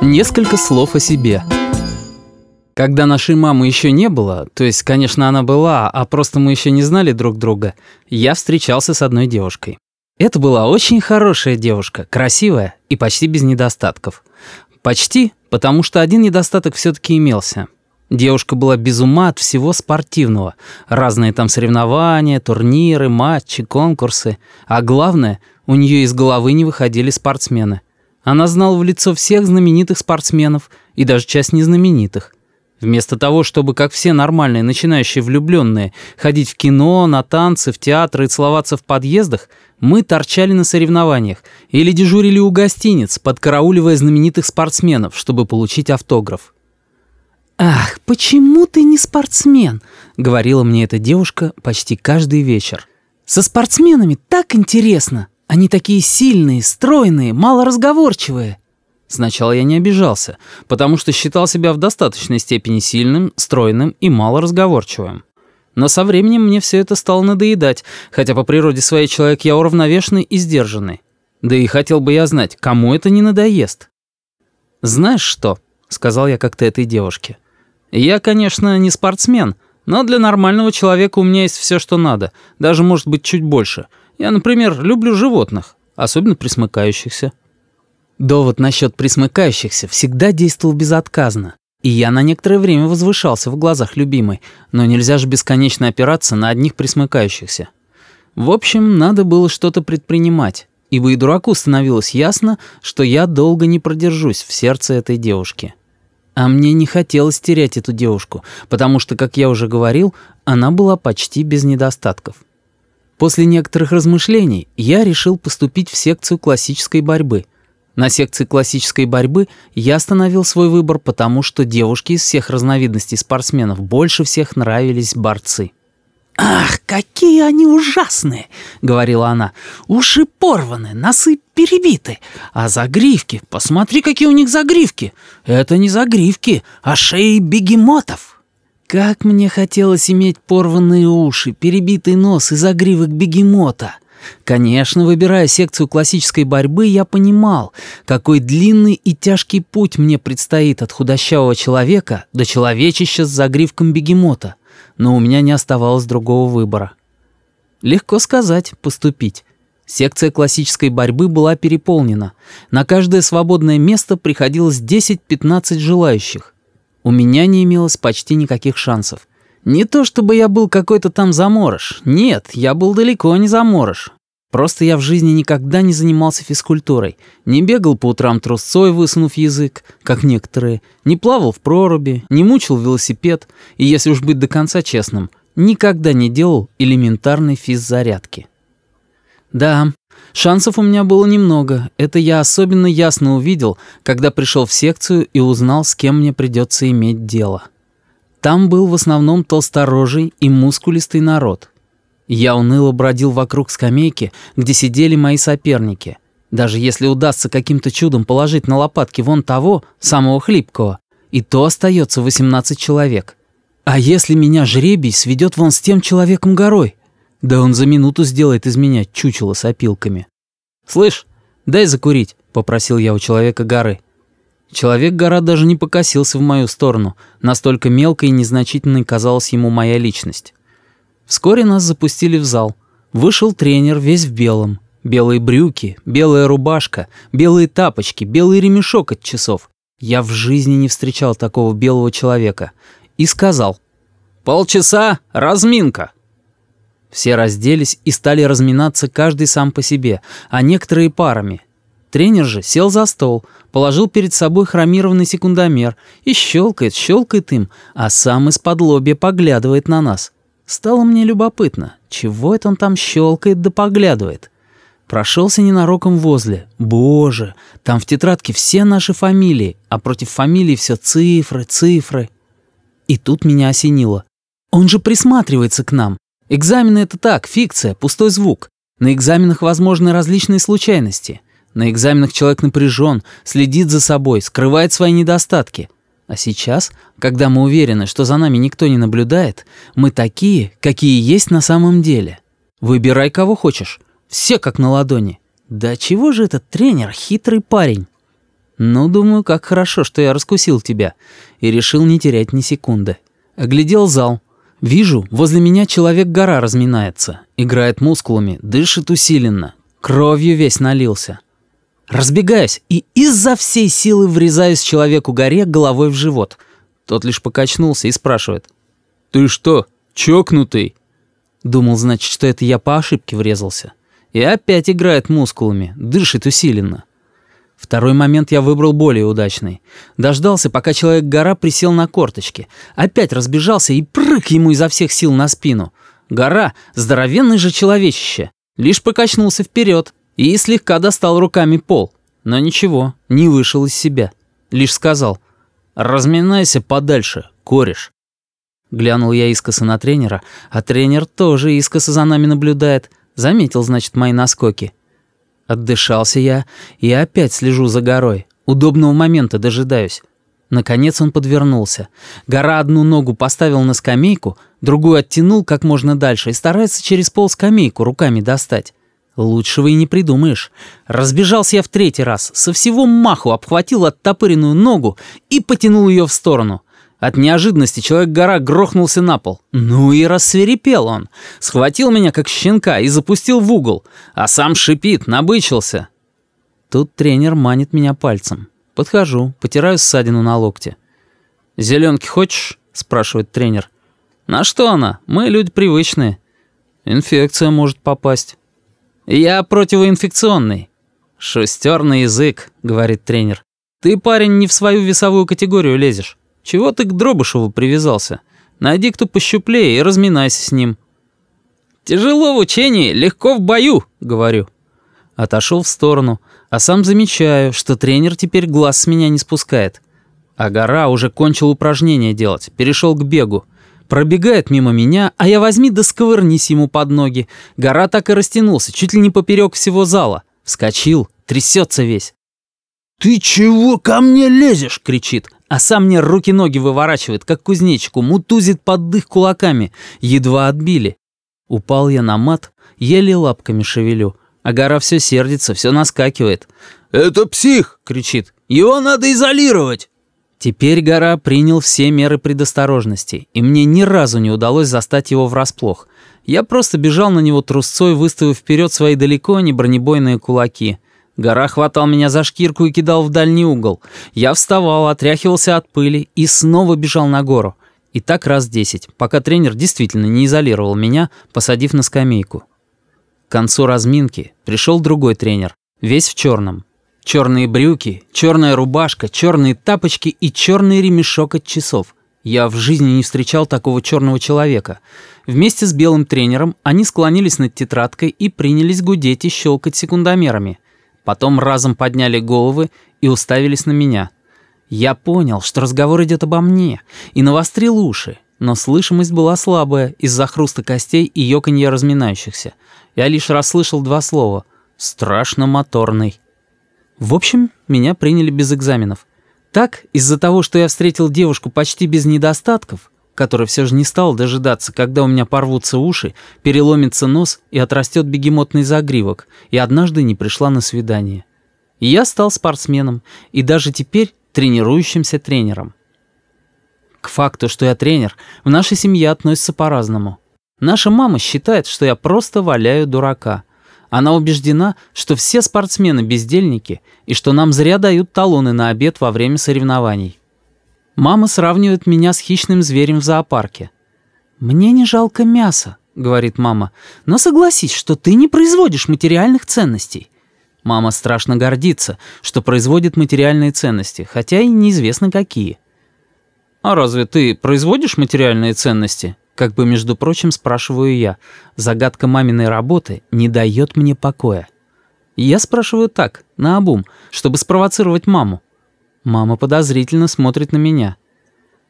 Несколько слов о себе. Когда нашей мамы еще не было, то есть, конечно, она была, а просто мы еще не знали друг друга, я встречался с одной девушкой. Это была очень хорошая девушка, красивая и почти без недостатков. Почти, потому что один недостаток все-таки имелся. Девушка была без ума от всего спортивного. Разные там соревнования, турниры, матчи, конкурсы. А главное, у нее из головы не выходили спортсмены. Она знала в лицо всех знаменитых спортсменов и даже часть незнаменитых. Вместо того, чтобы, как все нормальные начинающие влюбленные, ходить в кино, на танцы, в театр и целоваться в подъездах, мы торчали на соревнованиях или дежурили у гостиниц, подкарауливая знаменитых спортсменов, чтобы получить автограф. «Ах, почему ты не спортсмен?» — говорила мне эта девушка почти каждый вечер. «Со спортсменами так интересно. Они такие сильные, стройные, малоразговорчивые». Сначала я не обижался, потому что считал себя в достаточной степени сильным, стройным и малоразговорчивым. Но со временем мне все это стало надоедать, хотя по природе своей человек я уравновешенный и сдержанный. Да и хотел бы я знать, кому это не надоест. «Знаешь что?» — сказал я как-то этой девушке. Я, конечно, не спортсмен, но для нормального человека у меня есть все, что надо, даже, может быть, чуть больше. Я, например, люблю животных, особенно присмыкающихся». Довод насчет присмыкающихся всегда действовал безотказно. И я на некоторое время возвышался в глазах любимой, но нельзя же бесконечно опираться на одних присмыкающихся. В общем, надо было что-то предпринимать, ибо и дураку становилось ясно, что я долго не продержусь в сердце этой девушки. А мне не хотелось терять эту девушку, потому что, как я уже говорил, она была почти без недостатков. После некоторых размышлений я решил поступить в секцию классической борьбы. На секции классической борьбы я остановил свой выбор, потому что девушки из всех разновидностей спортсменов больше всех нравились борцы. «Ах, какие они ужасные!» — говорила она. «Уши порваны, носы перебиты, а загривки, посмотри, какие у них загривки! Это не загривки, а шеи бегемотов!» Как мне хотелось иметь порванные уши, перебитый нос и загривок бегемота. Конечно, выбирая секцию классической борьбы, я понимал, какой длинный и тяжкий путь мне предстоит от худощавого человека до человечища с загривком бегемота но у меня не оставалось другого выбора. Легко сказать, поступить. Секция классической борьбы была переполнена. На каждое свободное место приходилось 10-15 желающих. У меня не имелось почти никаких шансов. Не то чтобы я был какой-то там заморож. Нет, я был далеко не заморож. Просто я в жизни никогда не занимался физкультурой, не бегал по утрам трусцой, высунув язык, как некоторые, не плавал в проруби, не мучил велосипед и, если уж быть до конца честным, никогда не делал элементарной физзарядки. Да, шансов у меня было немного, это я особенно ясно увидел, когда пришел в секцию и узнал, с кем мне придется иметь дело. Там был в основном толсторожий и мускулистый народ — я уныло бродил вокруг скамейки, где сидели мои соперники. Даже если удастся каким-то чудом положить на лопатки вон того, самого хлипкого, и то остается 18 человек. А если меня жребий сведет вон с тем человеком горой? Да он за минуту сделает из меня чучело с опилками. «Слышь, дай закурить», — попросил я у человека горы. Человек-гора даже не покосился в мою сторону, настолько мелкой и незначительной казалась ему моя личность. Вскоре нас запустили в зал. Вышел тренер весь в белом. Белые брюки, белая рубашка, белые тапочки, белый ремешок от часов. Я в жизни не встречал такого белого человека. И сказал «Полчаса, разминка». Все разделись и стали разминаться каждый сам по себе, а некоторые парами. Тренер же сел за стол, положил перед собой хромированный секундомер и щелкает, щелкает им, а сам из-под лобья поглядывает на нас. Стало мне любопытно, чего это он там щелкает да поглядывает. Прошелся ненароком возле. Боже, там в тетрадке все наши фамилии, а против фамилий все цифры, цифры. И тут меня осенило. Он же присматривается к нам. Экзамены — это так, фикция, пустой звук. На экзаменах возможны различные случайности. На экзаменах человек напряжен, следит за собой, скрывает свои недостатки. А сейчас, когда мы уверены, что за нами никто не наблюдает, мы такие, какие есть на самом деле. Выбирай, кого хочешь. Все как на ладони. Да чего же этот тренер хитрый парень? Ну, думаю, как хорошо, что я раскусил тебя. И решил не терять ни секунды. Оглядел зал. Вижу, возле меня человек-гора разминается. Играет мускулами, дышит усиленно. Кровью весь налился. Разбегаюсь и из-за всей силы врезаюсь человеку-горе головой в живот. Тот лишь покачнулся и спрашивает. «Ты что, чокнутый?» Думал, значит, что это я по ошибке врезался. И опять играет мускулами, дышит усиленно. Второй момент я выбрал более удачный. Дождался, пока человек-гора присел на корточки. Опять разбежался и прыг ему изо всех сил на спину. Гора, здоровенный же человечище, лишь покачнулся вперед и слегка достал руками пол. Но ничего, не вышел из себя. Лишь сказал «Разминайся подальше, кореш». Глянул я искоса на тренера, а тренер тоже искоса за нами наблюдает. Заметил, значит, мои наскоки. Отдышался я и опять слежу за горой. Удобного момента дожидаюсь. Наконец он подвернулся. Гора одну ногу поставил на скамейку, другую оттянул как можно дальше и старается через пол скамейку руками достать. Лучшего и не придумаешь. Разбежался я в третий раз, со всего маху обхватил оттопыренную ногу и потянул ее в сторону. От неожиданности человек-гора грохнулся на пол. Ну и рассверепел он. Схватил меня, как щенка, и запустил в угол. А сам шипит, набычился. Тут тренер манит меня пальцем. Подхожу, потираю ссадину на локте. «Зеленки хочешь?» — спрашивает тренер. «На что она? Мы люди привычные. Инфекция может попасть». «Я противоинфекционный». «Шустер язык», — говорит тренер. «Ты, парень, не в свою весовую категорию лезешь. Чего ты к Дробышеву привязался? Найди кто пощуплее и разминайся с ним». «Тяжело в учении, легко в бою», — говорю. Отошел в сторону, а сам замечаю, что тренер теперь глаз с меня не спускает. А гора уже кончил упражнение делать, перешел к бегу. Пробегает мимо меня, а я возьми да сковырнись ему под ноги. Гора так и растянулся, чуть ли не поперек всего зала. Вскочил, трясется весь. «Ты чего ко мне лезешь?» — кричит а сам мне руки-ноги выворачивает, как кузнечику, мутузит под дых кулаками. Едва отбили. Упал я на мат, еле лапками шевелю. А гора все сердится, все наскакивает. «Это псих!» — кричит. «Его надо изолировать!» Теперь гора принял все меры предосторожности, и мне ни разу не удалось застать его врасплох. Я просто бежал на него трусцой, выставив вперед свои далеко не бронебойные кулаки. Гора хватал меня за шкирку и кидал в дальний угол. Я вставал, отряхивался от пыли и снова бежал на гору. И так раз десять, пока тренер действительно не изолировал меня, посадив на скамейку. К концу разминки пришел другой тренер, весь в черном. Черные брюки, черная рубашка, черные тапочки и черный ремешок от часов. Я в жизни не встречал такого черного человека. Вместе с белым тренером они склонились над тетрадкой и принялись гудеть и щелкать секундомерами. Потом разом подняли головы и уставились на меня. Я понял, что разговор идет обо мне, и навострил уши, но слышимость была слабая из-за хруста костей и ёканья разминающихся. Я лишь расслышал два слова «страшно моторный». В общем, меня приняли без экзаменов. Так, из-за того, что я встретил девушку почти без недостатков, который все же не стал дожидаться, когда у меня порвутся уши, переломится нос и отрастет бегемотный загривок, и однажды не пришла на свидание. И я стал спортсменом, и даже теперь тренирующимся тренером. К факту, что я тренер, в нашей семье относится по-разному. Наша мама считает, что я просто валяю дурака. Она убеждена, что все спортсмены бездельники и что нам зря дают талоны на обед во время соревнований. Мама сравнивает меня с хищным зверем в зоопарке. «Мне не жалко мяса», — говорит мама, «но согласись, что ты не производишь материальных ценностей». Мама страшно гордится, что производит материальные ценности, хотя и неизвестно какие. «А разве ты производишь материальные ценности?» Как бы, между прочим, спрашиваю я. Загадка маминой работы не дает мне покоя. я спрашиваю так, наобум, чтобы спровоцировать маму. Мама подозрительно смотрит на меня.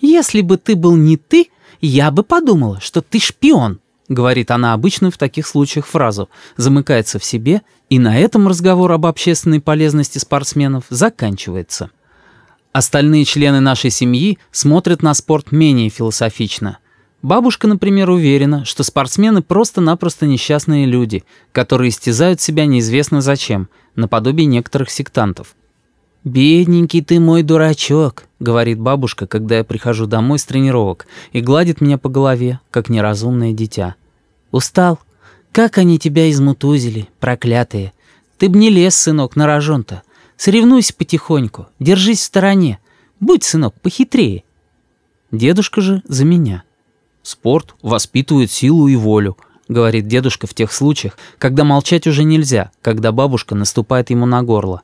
«Если бы ты был не ты, я бы подумала, что ты шпион», говорит она обычную в таких случаях фразу, замыкается в себе, и на этом разговор об общественной полезности спортсменов заканчивается. Остальные члены нашей семьи смотрят на спорт менее философично. Бабушка, например, уверена, что спортсмены просто-напросто несчастные люди, которые истязают себя неизвестно зачем, наподобие некоторых сектантов. «Бедненький ты мой дурачок», — говорит бабушка, когда я прихожу домой с тренировок и гладит меня по голове, как неразумное дитя. «Устал? Как они тебя измутузили, проклятые! Ты б не лез, сынок, на рожон-то. Соревнуйся потихоньку, держись в стороне. Будь, сынок, похитрее». Дедушка же за меня. «Спорт воспитывает силу и волю», — говорит дедушка в тех случаях, когда молчать уже нельзя, когда бабушка наступает ему на горло.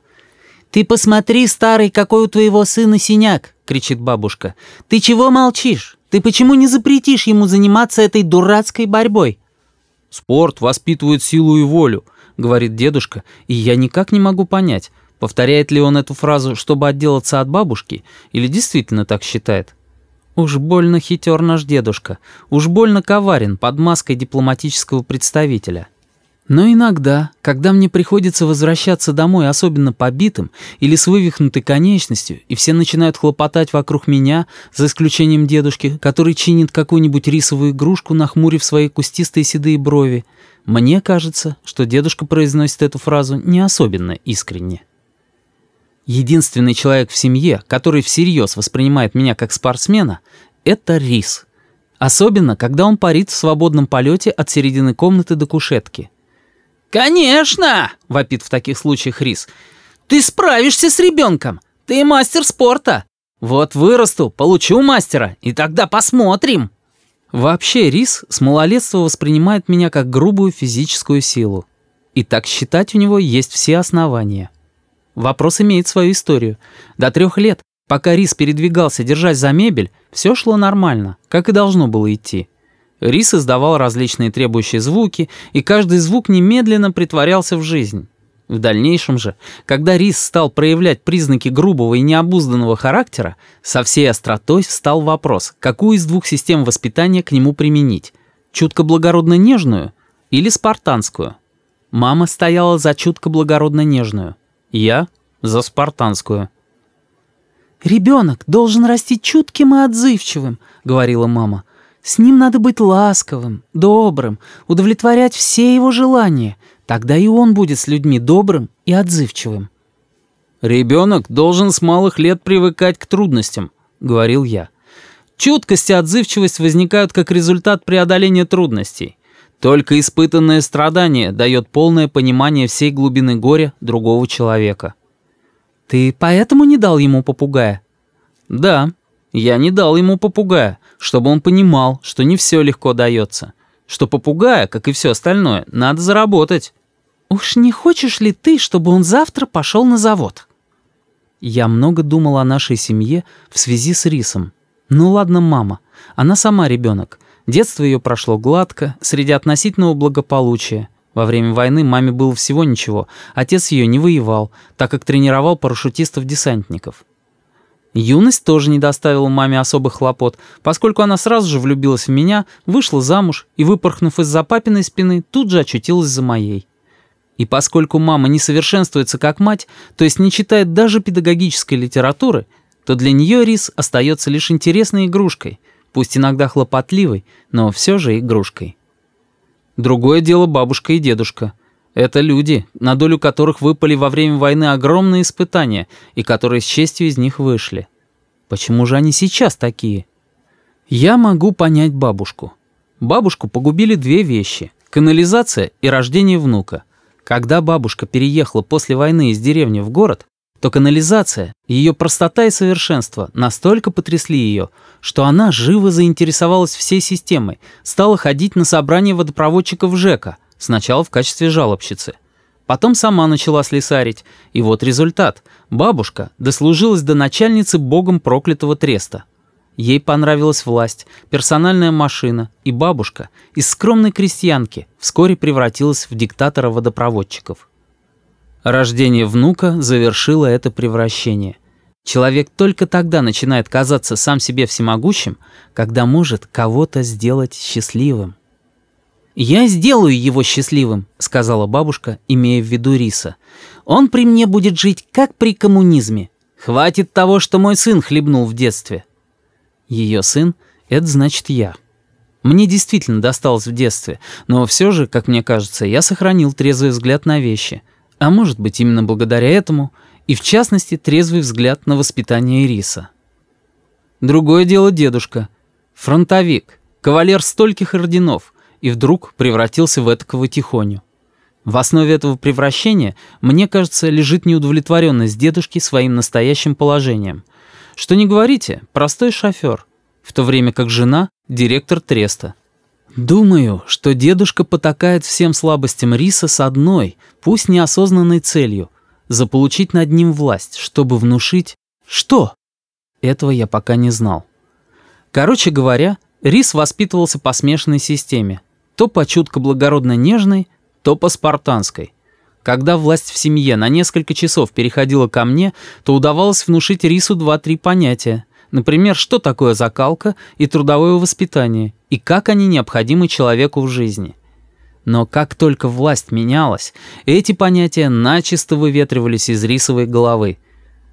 «Ты посмотри, старый, какой у твоего сына синяк!» — кричит бабушка. «Ты чего молчишь? Ты почему не запретишь ему заниматься этой дурацкой борьбой?» «Спорт воспитывает силу и волю», — говорит дедушка, и я никак не могу понять, повторяет ли он эту фразу, чтобы отделаться от бабушки, или действительно так считает. Уж больно хитер наш дедушка, уж больно коварен под маской дипломатического представителя. Но иногда, когда мне приходится возвращаться домой особенно побитым или с вывихнутой конечностью, и все начинают хлопотать вокруг меня, за исключением дедушки, который чинит какую-нибудь рисовую игрушку, нахмурив свои кустистые седые брови, мне кажется, что дедушка произносит эту фразу не особенно искренне. Единственный человек в семье, который всерьез воспринимает меня как спортсмена, это Рис. Особенно, когда он парит в свободном полете от середины комнаты до кушетки. «Конечно!» — вопит в таких случаях Рис. «Ты справишься с ребенком! Ты мастер спорта! Вот вырасту, получу мастера, и тогда посмотрим!» Вообще Рис с малолетства воспринимает меня как грубую физическую силу. И так считать у него есть все основания. Вопрос имеет свою историю. До трех лет, пока Рис передвигался, держась за мебель, все шло нормально, как и должно было идти. Рис издавал различные требующие звуки, и каждый звук немедленно притворялся в жизнь. В дальнейшем же, когда Рис стал проявлять признаки грубого и необузданного характера, со всей остротой встал вопрос, какую из двух систем воспитания к нему применить – чутко благородно нежную или спартанскую. Мама стояла за чутко благородно нежную – я за спартанскую. «Ребенок должен расти чутким и отзывчивым», — говорила мама. «С ним надо быть ласковым, добрым, удовлетворять все его желания. Тогда и он будет с людьми добрым и отзывчивым». «Ребенок должен с малых лет привыкать к трудностям», — говорил я. «Чуткость и отзывчивость возникают как результат преодоления трудностей. Только испытанное страдание дает полное понимание всей глубины горя другого человека. «Ты поэтому не дал ему попугая?» «Да, я не дал ему попугая, чтобы он понимал, что не все легко дается, что попугая, как и все остальное, надо заработать». «Уж не хочешь ли ты, чтобы он завтра пошел на завод?» Я много думал о нашей семье в связи с рисом. Ну ладно, мама, она сама ребенок. Детство ее прошло гладко, среди относительного благополучия. Во время войны маме было всего ничего, отец ее не воевал, так как тренировал парашютистов-десантников. Юность тоже не доставила маме особых хлопот, поскольку она сразу же влюбилась в меня, вышла замуж и, выпорхнув из-за папиной спины, тут же очутилась за моей. И поскольку мама не совершенствуется как мать, то есть не читает даже педагогической литературы, то для нее рис остается лишь интересной игрушкой — пусть иногда хлопотливой, но все же игрушкой. Другое дело бабушка и дедушка. Это люди, на долю которых выпали во время войны огромные испытания, и которые с честью из них вышли. Почему же они сейчас такие? Я могу понять бабушку. Бабушку погубили две вещи – канализация и рождение внука. Когда бабушка переехала после войны из деревни в город, то канализация, ее простота и совершенство настолько потрясли ее, что она живо заинтересовалась всей системой, стала ходить на собрания водопроводчиков ЖЭКа, сначала в качестве жалобщицы. Потом сама начала слесарить, и вот результат. Бабушка дослужилась до начальницы богом проклятого треста. Ей понравилась власть, персональная машина, и бабушка из скромной крестьянки вскоре превратилась в диктатора водопроводчиков. Рождение внука завершило это превращение. Человек только тогда начинает казаться сам себе всемогущим, когда может кого-то сделать счастливым. «Я сделаю его счастливым», — сказала бабушка, имея в виду Риса. «Он при мне будет жить, как при коммунизме. Хватит того, что мой сын хлебнул в детстве». Ее сын — это значит я. Мне действительно досталось в детстве, но все же, как мне кажется, я сохранил трезвый взгляд на вещи. А может быть, именно благодаря этому, и в частности, трезвый взгляд на воспитание Ириса. Другое дело дедушка. Фронтовик, кавалер стольких орденов, и вдруг превратился в этакого тихоню. В основе этого превращения, мне кажется, лежит неудовлетворенность дедушки своим настоящим положением. Что не говорите, простой шофер, в то время как жена — директор треста. Думаю, что дедушка потакает всем слабостям риса с одной, пусть неосознанной целью — заполучить над ним власть, чтобы внушить... Что? Этого я пока не знал. Короче говоря, рис воспитывался по смешанной системе. То по чутко благородно нежной, то по спартанской. Когда власть в семье на несколько часов переходила ко мне, то удавалось внушить Рису два-три понятия. Например, что такое закалка и трудовое воспитание, и как они необходимы человеку в жизни. Но как только власть менялась, эти понятия начисто выветривались из рисовой головы.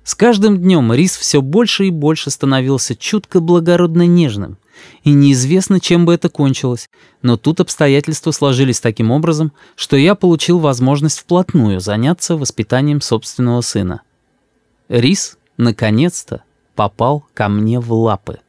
С каждым днем рис все больше и больше становился чутко благородно нежным и неизвестно, чем бы это кончилось, но тут обстоятельства сложились таким образом, что я получил возможность вплотную заняться воспитанием собственного сына. Рис, наконец-то, попал ко мне в лапы.